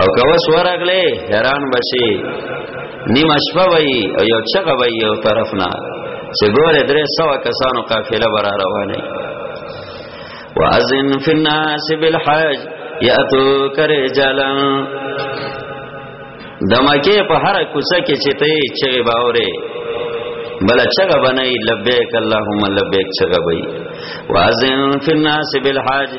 او کوس ورغله حیران بشي نیمه شپه وای او یو چغه وای یو طرف نه چې ګوره درې سو کسانو قافله بر روانه واذن فی الناس بالحج یاتو کرجلا دمکه په هر کوڅه کې چې ته چغه باوره بل چغه بنای لبیک اللهم لبیک چغه وای واذن فی الناس بالحج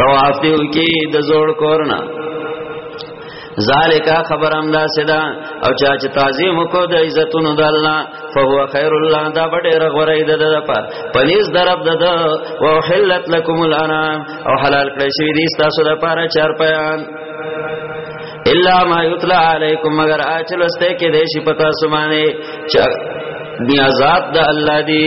طواف دیو کی د زوړ کورنا ذالک خبر هم دا سدا او چا چې تعظیم کو د عزتونو د الله فهو خیر الله دا بډې رغورې د د پر پنيز درب د او حلت لكم الانام او حلال کړی شوی دي تاسو د پاره چار پیان الا ما یتلا علیکم مگر اچل استه کې دیشی پتا سمانه چا دی آزاد د الله دی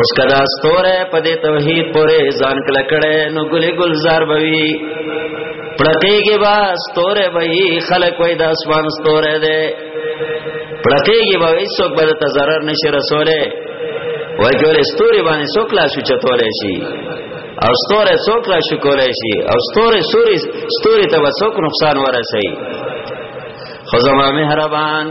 اوس کدا ستوره په دې توحید پورې ځان کله کړه نو ګلې گلزار بوي پړکېږي با ستوره بوي خلک وای د اسمان ستوره ده پړکېږي با هیڅوک به ته zarar نشي رسوله وای ګورې ستوري باندې څوک لا شو چتولې شي او ستوره څوک لا شو کولې شي او ستوره سوري ستوري ته به څوک نقصان ورسي خو زما مهربان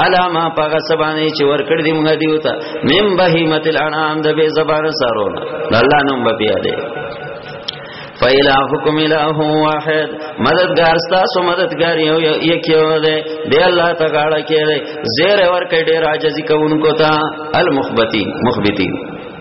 علامه پاګه سبانه چې ورکړ دې موږ دیو ته مم بهیمت الانام د به زبان سارونه الله نوم به بیا دې فإلهكم إله واحد مددگار تاسو مددگار یو یک یو دی دی الله تعالی کې دی زیر ور کې ډیر عاجزی کوونکو ته المخبتی مخبتی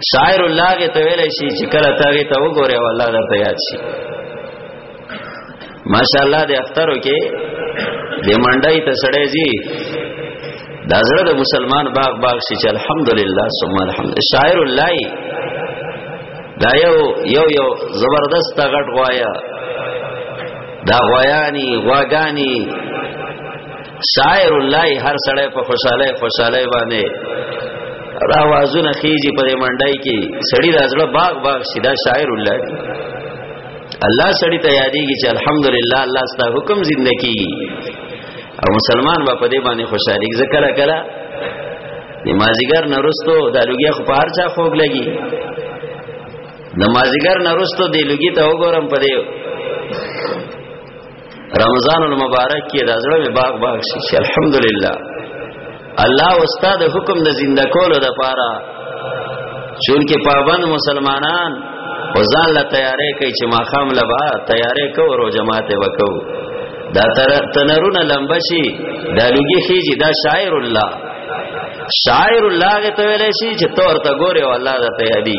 شاعر الله کې ته ویل شي چې کله ته وی ته وګوره والله درته یاد شي ماشاءالله د اخترو کې د منډای ته سړې زی دا زړه د مسلمان باغ باغ شي چې الحمدلله ثم الحمد شاعر الله دا یو یو یو زبردست غټ غوایا دا غویانی غواګانی سائر الله هر سړی په خوشاله خوشاله باندې دا وازونه خيږي په منډای کې سړی راځړه باغ باغ سیدا شاعر الله دی الله سړی ته یادېږي چې الحمدلله الله ستا حکم زنده کی او مسلمان با په دې باندې خوشاله کیږي کله کله نمازګر نرستو د لوګي خو په هر چا خوګ لګي نمازګر نرستو د لوګي ته وګورم په دې رمضان المبارک کې د زړه می باغ باغ شي الحمدلله الله استاد حکم د زنده کولو د پاره چونکه پابند مسلمانان او ځان لا تیارې کوي چې ما خام لبا تیارې کو ورو جماعت وکاو دا تر تنرونه لمبشي دا لګي خيږي دا شاعر الله شاعر الله ته ویلې شي چې تور ته ګوره او الله د تیاري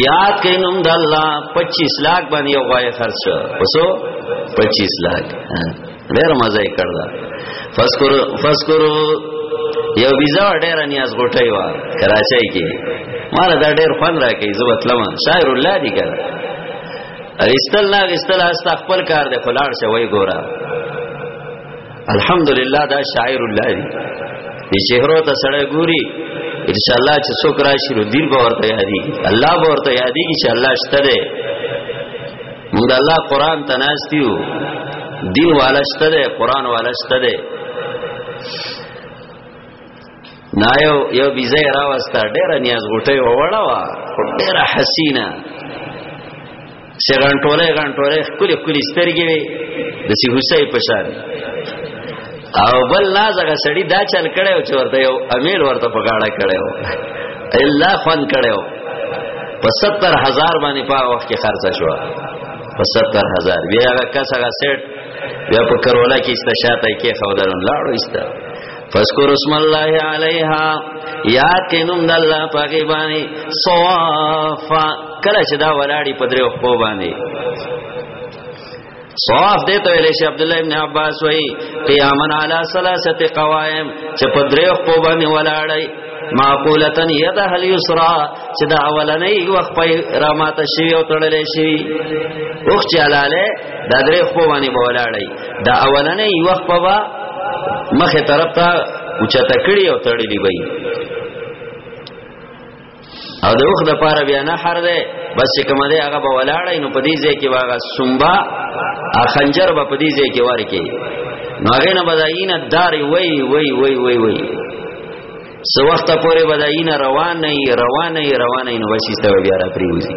یاد کین نوم د الله 25 لاک باندې یو غوای خرچ وسو 25 لاک ډیر مزه یې کړدا فذكر فذكر یو ویزا ډیر نیاز غټي وا کراچۍ کې مال دا ډیر فن راکې زه وتلم شاعر الله دی کړه استل نه استل است خپل کار دی خلاړ شه وای ګورا الحمدلله دا شاعر الله دی دې چهرو ته سړی ګوري ان شاء الله چې څوک راشي نو دین به ورته یادي الله به ورته یادي چې الله شته دی موږ الله قران ته ناشتیو دین والا شته دی قران والا شته دی نا یو یو بیزه راوسته ډیره نیاز غټي وړه وا ډیره حسینه سه غنټوله غنټوله کلی کلی سترګې وي د سی حسې په شان او بل نازغه سړی دا چل کړو چې ورته یو امیر ورته په غاړه کړو الا خوان کړو په 70000 باندې په وخت کې خرچ شو په 70000 بیا هغه کس هغه سیټ بیا په کرولا کې استشاته کې خو درن لاړو ایسته فذكر اسم الله عليها یاد کینوم د الله پاګی باندې صوافا کله چې دا ولاړی په دریو خو باندې صواف دې ته ویل شي عبد الله ابن عباس وای قیامن علی ثلاثه قوائم چې په دریو خو باندې ولاړی معقولتن یده الیسرا چې دا اولنې وخت په رامات شي او تړلې شي اوخ چلاله دا درې خو باندې بولاړی دا اولنې وخت په مخه طرف ته اوچته کړی او تړلې وي او د وخت د پاره بیا نه حر ده بس کوم ده هغه به ولاړی نو په دې ځای کې واغه سنبا ا خنجر به په دې ځای کې ورکی نو هغه نه بدایینه دار وی وی وی وی وی سو وخت پورې بدایینه روان نه روان نه روان نه نو بس ایسته بیا را پریوزی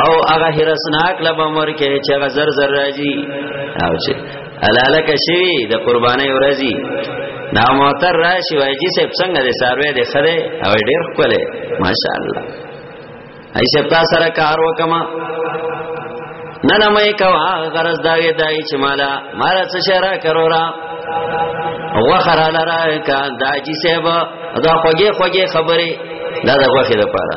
او هغه هرسناک لبمر کې چې هغه زر زر راځي او چې الاله کشوي د قرباني ورځي نا موتر راشي وای چې سب څنګه د سروي د خره او ډېر کوله ماشاءالله ایسه تا سره کار وکما نه نه مې کا غرض داګه دای چې مالا مال څه شرا کرورا وخر لرا کا داجی سیب دا خوږه خوږه خبره دا د غوخه لپاره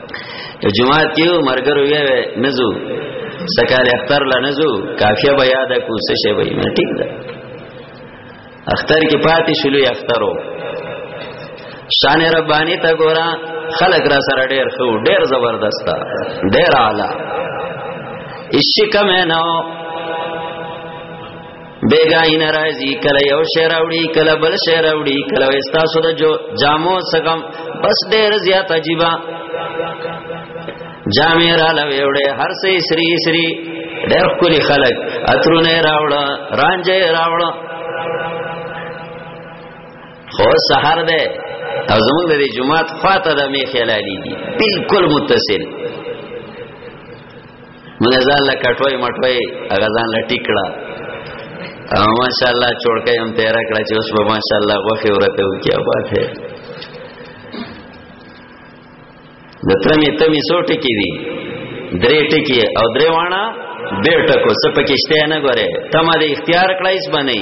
جمعات کې مرګرو یې نزو سکال اختر لا نزو کافیه بیا د کوسه شی وای نه ټیک ده اختر کې پاتې شلو اخترو شان ربانی تا ګورا خلق را سره ډیر خو ډیر زبردست ډیر اعلی اسی کم نه بیگای ناراضی کله یو شعر اوړي کله بل شعر اوړي کله وستا سو د جو جامو سغم بس ډیر زیات عجیبا جامې را لوي وړې هر سې سری سری ډېر کلی خلک اترونه راوړه رانجه راوړه خو سحر ده او زمونږ د جمعات خواته د می خیالالي دي بالکل متصل مونږ ځان لا کټوي مټوي هغه ځان لا ټیکړه او ماشاءالله چورکه هم تیر کړه چې اوس به ماشاءالله غوخه ورته و کیا بات ہے د ترمې تمې سو ټکی دي درې ټکی او درې وانا به ټکو څه پکشته نه غره تمه دې اختیار کړایس باندې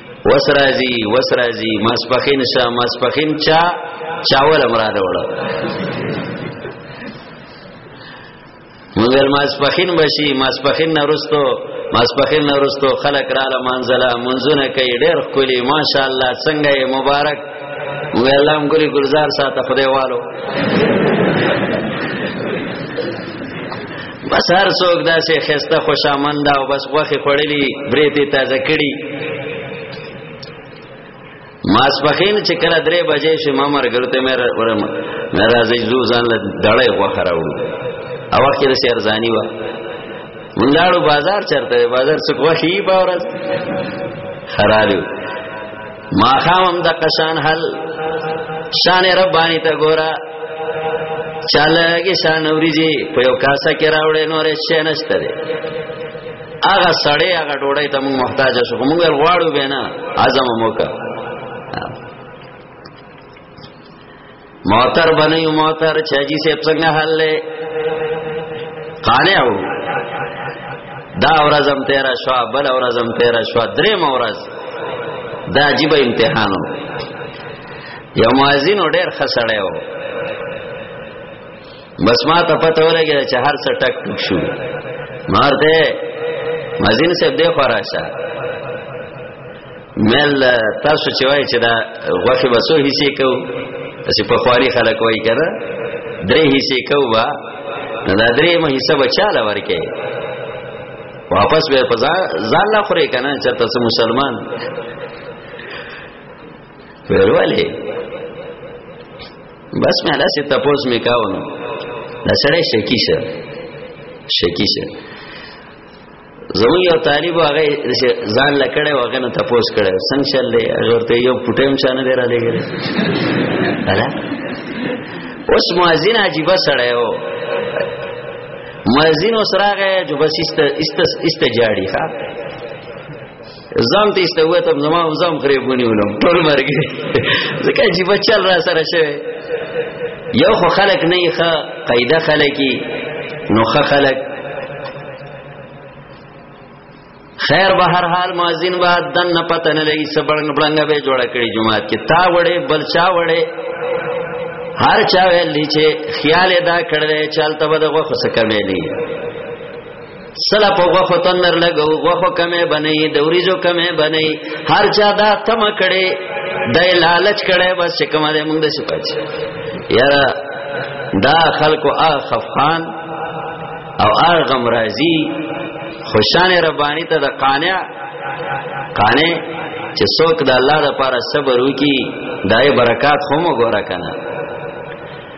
وسرازی وسرازی ماسپخین شا ماسپخین چا چاول مراد وړه مګر ماسپخین بشي ماسپخین نرستو ماسپخین نرستو خلق را لمنزله منځونه کوي ډېر خولي ماشاءالله څنګه یې مبارک وی الله هم ګوري ګلزار ساته خدای والو بس هر څوک داسې خسته خوشامنده او بس غوخه خړلې بریته تازه کړي ماسپخین چې کله درې بجې شي ما مرګرته مې ورم مې راځي زو ځان له دړې غوخه راوړو او وخت یې سیر ځاني و مونږ بازار چرته بازار څوک وخی باورز خرالو ما خامم د قشان حل شان ربانی ته ګورا چالهږي شان اوریږي په یو کاسه کې راوړې نورې شې نشته دي هغه سړې هغه ډوړې ته موږ محتاج شو موږ غواړو به نه اعظم موکه موتر بنی موتر چاجی سیب څنګه حل لې قانعو دا ورځم 13 شو بل ورځم 13 شو درې مورز دا عجیب امتحانو یو مؤذن ډېر خسړې و بس ما ته پته ولګی چې هر څه ټک ټک شو مارته مؤذن صاحب دې خورا شه مل تاسو چې وای چې دا غوخه وسو حصے کو چې په خواري خلک وای کړه درې حصے کو وا دا درې مې حصہ بچاله ورکه واپس به پزا ځان لا خوري کنه چې تاسو مسلمان ورواله بس مې لاس ته پوز مې کاونو دا سره شکی شه شکی شه زمون یو طالب هغه ځان لکړې وغه نه تپوس کړي څنګه چل دی هغه ورته یو پټیم چانه دی را لګل الا اوس مؤذن عجیب سره یو مؤذن وسراغه جو بس است است است جاړي ها زم ته استوه ته زما هم زم خري بونی ولم ټول مرګ زکه جیب چل را سره شوی یو خو خلق نه ښه قاعده خلقی نو ښه خلق خیر به هر حال مؤذن به دن نه پته نه لګي سبړنګ بړنګ به جوړ کړي جمعات کې تا وړې بل چا وړې هر چا ویل چې خیال ادا کړل چالت به دغه خو سکه ملي سلا په غوخو تندر لګو غوخو کمه بنئ د وریجو کمه بنئ هر چا دا تم کړي د لالچ کړي بس چې کومه ده موږ د سپاچ یارا دا خلکو ا خفقان او ا غم راضی خوشان ربانی ته د قانع قانع چې څوک د الله لپاره صبر وکي دای برکات هم وګوره کنه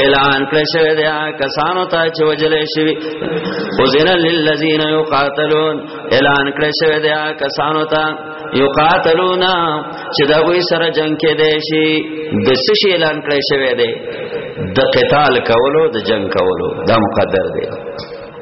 اعلان کړی شوی دی کسانو ته چې وجلې شوی وزن للذین یقاتلون اعلان کړی شوی دی کسانو ته یقاتلون چې دا وی سره جنگ کې دی شي د څه شي اعلان کړی شوی دی د قتال کولو د جنگ کولو دا مقدر دی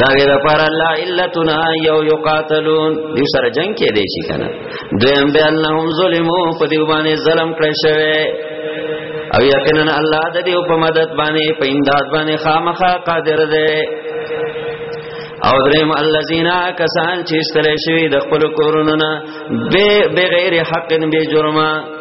دا غیر پر الله علتنا یو یقاتلون دې سره جنگ کې دی شي کنه دویم به انهم ظلمو په دې باندې ظلم کړی شوی او یقینا الله د دې په مدد باندې په امداد باندې خامخا قادر دی او دریم الذین کسان چې استری شوی د خپل کورونو نه به بغیر حق به جرمه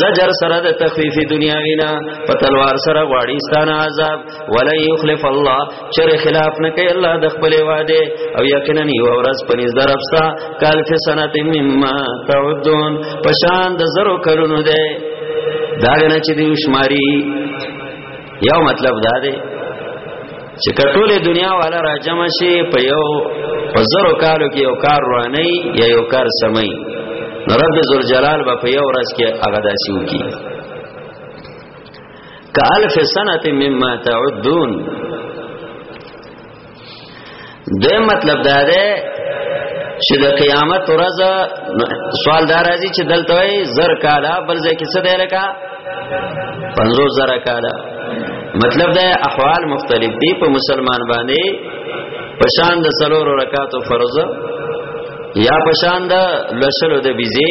زجر سره د تخفیف دنیاوی نه په تلوار سره غواړي ستانه عذاب ولا یخلف الله چر خلاف نه کوي الله د خپل وعده او یقینا یو ورځ پنځ درپسا کال فی سنت مما تعدون پشان د زرو کلونو ده دا نه چې دی شماري یو مطلب دا دی چې کټوله دنیا والا راجم شي په یو په زرو کالو کې یو کار رواني یا یو کار سمي رب ذل جلال به په یو ورځ کې هغه داسي وکي کالف سنه مما تعدون دوی مطلب دا ده چې د قیامت ورځ سوال دار راځي چې دلته وي زر کاله بل ځای کې څه دی لکه 50 زر کاله مطلب دا احوال مختلف دي په مسلمان باندې پشان د سلور رکعاتو فرض یا پشان د لشلو د بيزي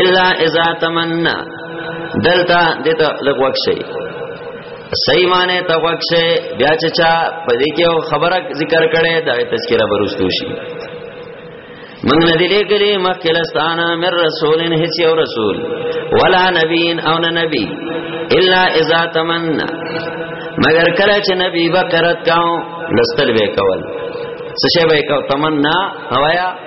الا اذا تمنا دلتا دته لغوک شي صحیح معنی ته وخت شي بیا چې چا په دې کې خبره ذکر کړي دا تذکرہ برستو شي من ندی لګلی مخکلستانا من رسولن هیڅ یو رسول ولا نبین او نه نبی الا اذا تمنا مگر کله چې نبی بکرت کاو لستل وکول څه شی وکاو تمنا هوایا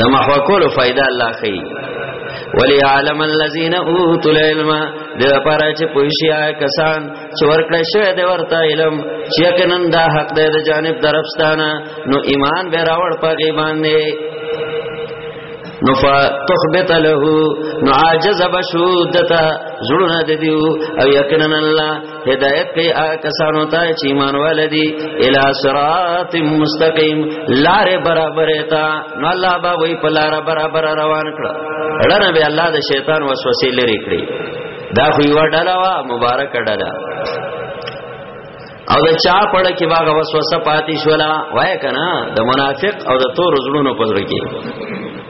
د محو کولو فائدہ الله کوي ولی عالم الذین اوتوا العلم د لپاره چې پوښیا کسان چې ورکړی شوی د ورته علم چې کنن دا حق دی د جانب درفستانه نو ایمان به راوړ په غیبان نه نو فتخبت له نو عاجز بشودتا زړونه د دیو او یقینا الله هدایت کوي هغه کسانو ته چې ایمان ولدي الی صراط مستقیم لار برابر تا نو الله با وی په لار برابر روان کړ لره به الله د شیطان وسوسې لري کړی دا خو یو ډله وا مبارک ډله او د چا پړه کې باغ وسوسه پاتې شولا وای کنه د منافق او د تور زړونو پزړه کې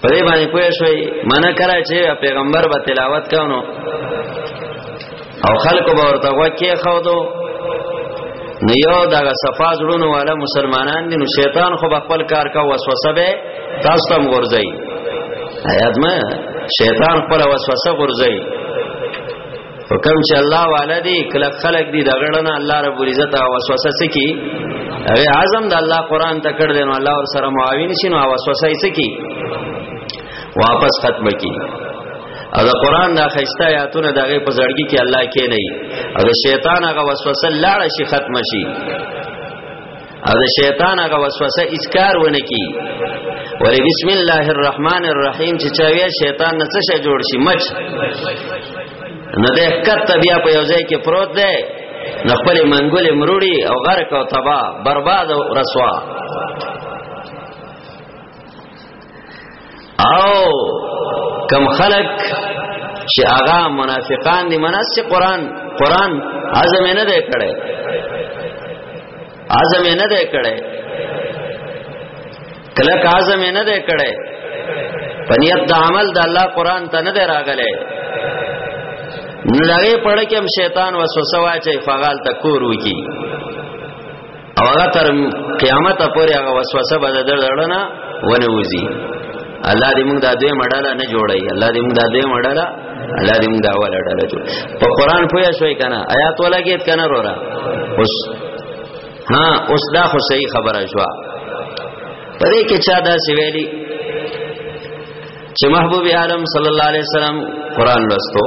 په دې باندې پوه شوي معنی کرا چې پیغمبر به تلاوت کاونو او خلکو به ورته وکي خو دو نو یو دا صفا زړونو والا مسلمانان دي نو شیطان خو خپل کار کا وسوسه به تاسو ته ورځي آیات ما شیطان خپل وسوسه ورځي حکم چې الله والا دی کله خلق دی د غړنه الله رب العزت او وسوسه سکی هغه اعظم د الله قران ته کړ دین الله ور سره معاون شینو او وسوسه یې سکی واپس ختم کی او د قران دا خسته آیاتونه دغه په زړګي کې الله کې نه او د شیطان هغه وسوسه لاړه شي ختم شي او د شیطان هغه وسوسه هیڅ کار ونه کی ولی بسم الله الرحمن الرحیم چې چا وی شیطان نه څه جوړ شي مچ نه ده کته بیا په یو ځای کې پروت ده نه خپل منګولې مروړي او غرق او تبا برباد او رسوا او کم خلق چې هغه منافقان دي مناسب قران قران عزم نه دی کړي عزم نه دی کړي کله عزم نه دی کړي پنیت د عمل د الله قران ته نه دی راغلی نو دغه پړه کې هم شیطان وسوسه واچي فغال تکور وکي او هغه تر قیامت پورې هغه وسوسه به درلړنه ونه وځي الله دې موږ د دوی مډاله نه جوړي الله دې موږ د دوی مډاله الله دې موږ د اول مډاله جوړ په قران پوهه شوي کنه آیات ولا کې کنه رورا اوس ها اوس دا خو صحیح خبره شو پدې کې چا دا سی ویلي چې محبوب عالم صلی الله علیه وسلم قران لوستو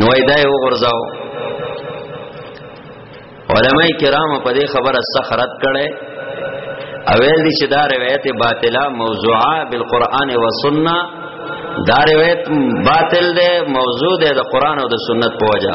نو ایدای و غرزاو علماء کرام په دې خبره سخرت کړي اویل دي چې دا روایت باطله موضوعه بالقران و سنت دا روایت باطل ده موضوع ده د قران او د سنت په وجه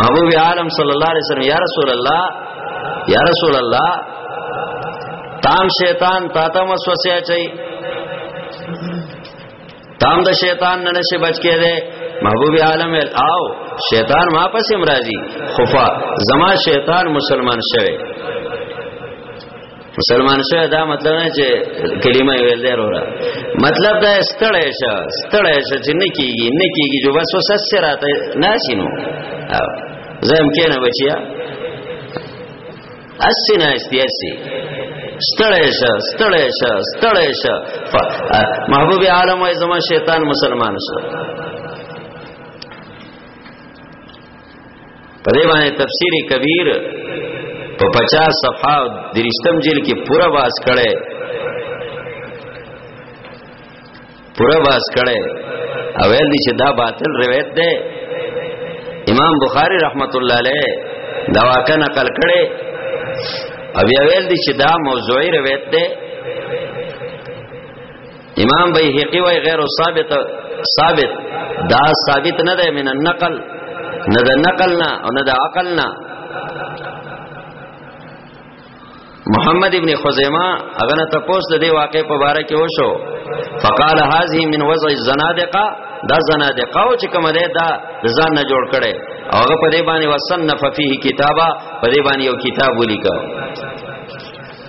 محبوب عالم صلی الله علیه وسلم یا رسول الله یا رسول الله تام شیطان تا ته وسوسه اچي تام د شیطان نه نشي بچ کې ده محبوب عالم او شیطان ما پس امراضی خفا زما شیطان مسلمان شوه مسلمان شه دا مطلب نه چې کلمه ویل دی وروره مطلب دا ستړی شه ستړی شه چې نه کیږي نه کیږي جو بس وسه سره ته ناشینو زم کې نه بچیا اسی نه استی اسی ستړی شه ستړی شه ستړی شه محبوب عالم وای زما شیطان مسلمان شه په دې باندې تفسیر کبیر په 50 صفحه درشتم جیل کې پورا باس کړي پورا باس کړي او ویل دي چې دا باطل روایت ده امام بخاری رحمت الله علیه دا واقع نقل کړي او بیا ویل دي چې دا موضوعي روایت ده امام بیهقی وای غیر ثابت ثابت دا ثابت نه ده من النقل نه ده نقل نه او نه ده عقل نه محمد ابن خزیمه هغه نه تاسو د دې واقع په باره کې وشو فقال هذه من وضع الزنادقه دا زنادقه او چې کوم ده دا ځان نه جوړ کړي او هغه په دې باندې وصنف فيه کتابه په دې باندې یو کتاب ولیکو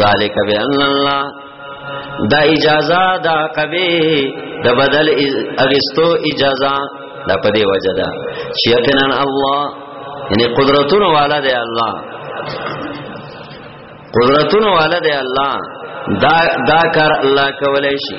ذالک بان الله دا اجازه دا کوي د بدل اغستو اجازه دا په دی وجه ده چې یقینا الله یعنی قدرتونو والا دی الله قدرتونو والا دی الله دا دا کار الله کولای شي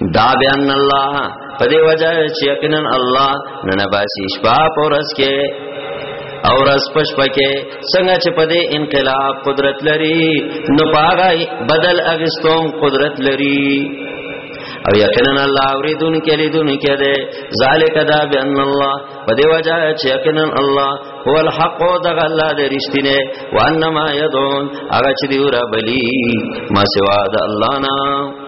دا بیان الله په دی وجه چې یقینا الله نن باسی شپه پورس کې او رس پش پکې څنګه چې په دې انقلاب قدرت لري نو پاغای بدل اغستوم قدرت لري او یقینا الله اوریدون کې لیدون کې ده ذالک دا بان الله په دی وجه چې یقینا الله هو الحق او د الله د رښتینه وانما يدعون هغه چې دی را بلی ما سوا د الله نه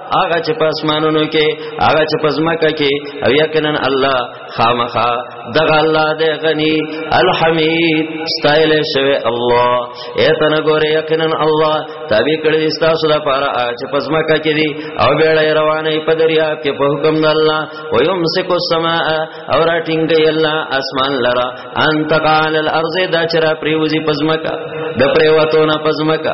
هغه چې په اسمانونو کې هغه چې په ځمکه کې او یقینا الله خامخا دغه الله دې غني الحمید استایل شوی الله ایت نه ګوره یقینا الله تابع کړی تاسو د پاره هغه چې په ځمکه کې دي او بیړې روانې په دریا کې په حکم د الله و یمسک السما او راټینګي الله اسمان لرا ان تقال الارض دا چر پریوزی په ځمکه د پریوتونه په ځمکه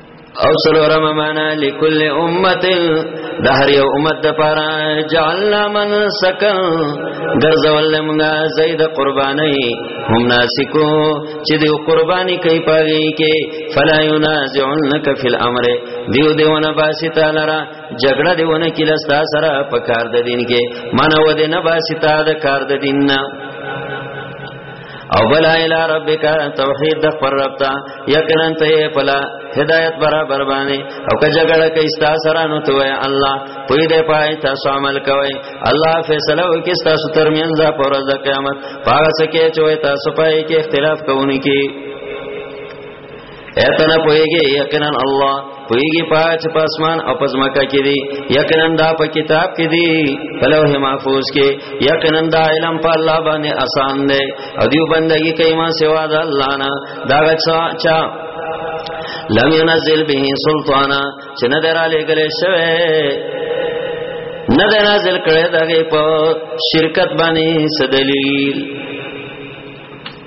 او سلورم معنا لكل امه د هر یو امت د پاره جعلنا من سکن ګرځول موږ زید قرباني هم ناسکو چې دیو قرباني کوي پاږي کې فلا ينازعنك في الامر دیو دیونه باسي تعالی را جګړه دیونه کې لستا سره په کار د دین کې مانو دینه باسي تعالی د کار د دین نه او بلا الى ربک توحید د پر رب ته یقینا ته پلا هدایت برابر باندې او که جګړه کوي ستا سره نو ته وای الله پوی دې پای تاسو عمل کوي الله فیصله وکي تاسو ترمنځ پر ورځ د قیامت پاګه سکه چوي تاسو پای کې اختلاف کوونکی ایته نه پويږي یقینا الله پويږي پاچ پاسمان او پزماکه کې دي یقینا دا په کتاب کې دي په لوح محفوظ کې یقینا دا علم په الله باندې آسان دی او دیو بندگی کوي ما سوا د الله نه دا غچا چا لم ينزل به سلطانا چې نه دراله ګلې شوه نه د نازل کړه دغه په شرکت باندې سدلیل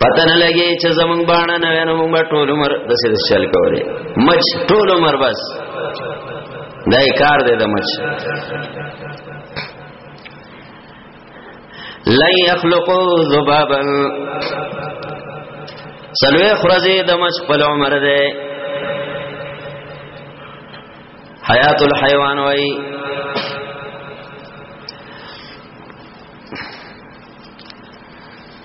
پته نه لګي چې زمونږ باندې نه ونه موږ ټول عمر د څه چل کولې مچ ټول عمر بس دای کار دې د مچ لن يخلقوا ذبابا سلوی خرزی د مچ په عمر ده حیات الحیوان وای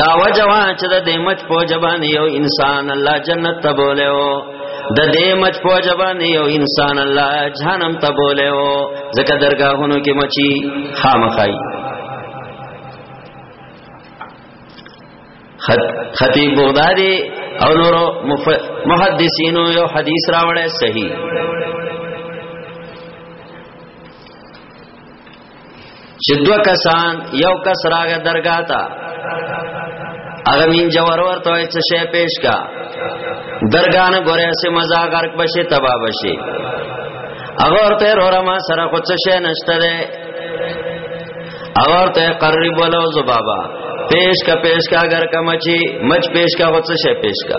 دا وجوا چې د دې مچ په جبان یو انسان الله جنت ته بولیو د دې مچ په جبان یو انسان الله جهنم ته بولیو ځکه درگاهونو کې مچي خامخای خطیب بغدادي او نورو محدثینو یو حدیث راوړی صحیح چې دو کسان یو کس راغ درگاه تا هغه مين جوار ورته وای څه شی پیش کا درگاه نه ګوره سه مزا غرق بشي تبا بشي هغه ورته رورا ما سره خو څه شی نشته ده هغه ورته قرب ولو زبابا پیش کا پیش کا اگر کا مچی مچ پیش کا خو څه شی پیش کا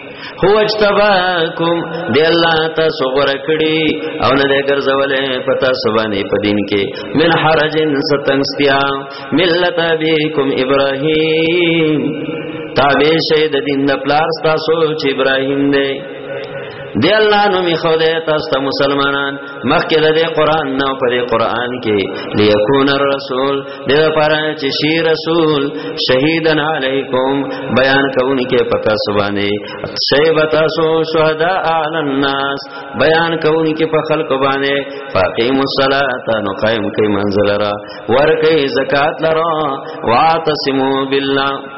هو اجتباکم دی الله تاسو غره کړی او نه دې ګرځولې پتا سبانی په دین کې من حرجن ستنګستیا ملت ابيکم ابراهيم تابع شه د دین د پلار تاسو چې ابراهيم دی دی الله نو می خو دې تاسو مسلمانان مخکې د دې قران نو په دې قران کې ليكون الرسول د لپاره چې شي رسول شهیدن علیکم بیان کوونکې پتا سبانه شیبتا سو شهدا علی الناس بیان کوونکې په خلق باندې فاقیم الصلاه نو قائم کوي منزل را ور کوي زکات لرا واعتصموا بالله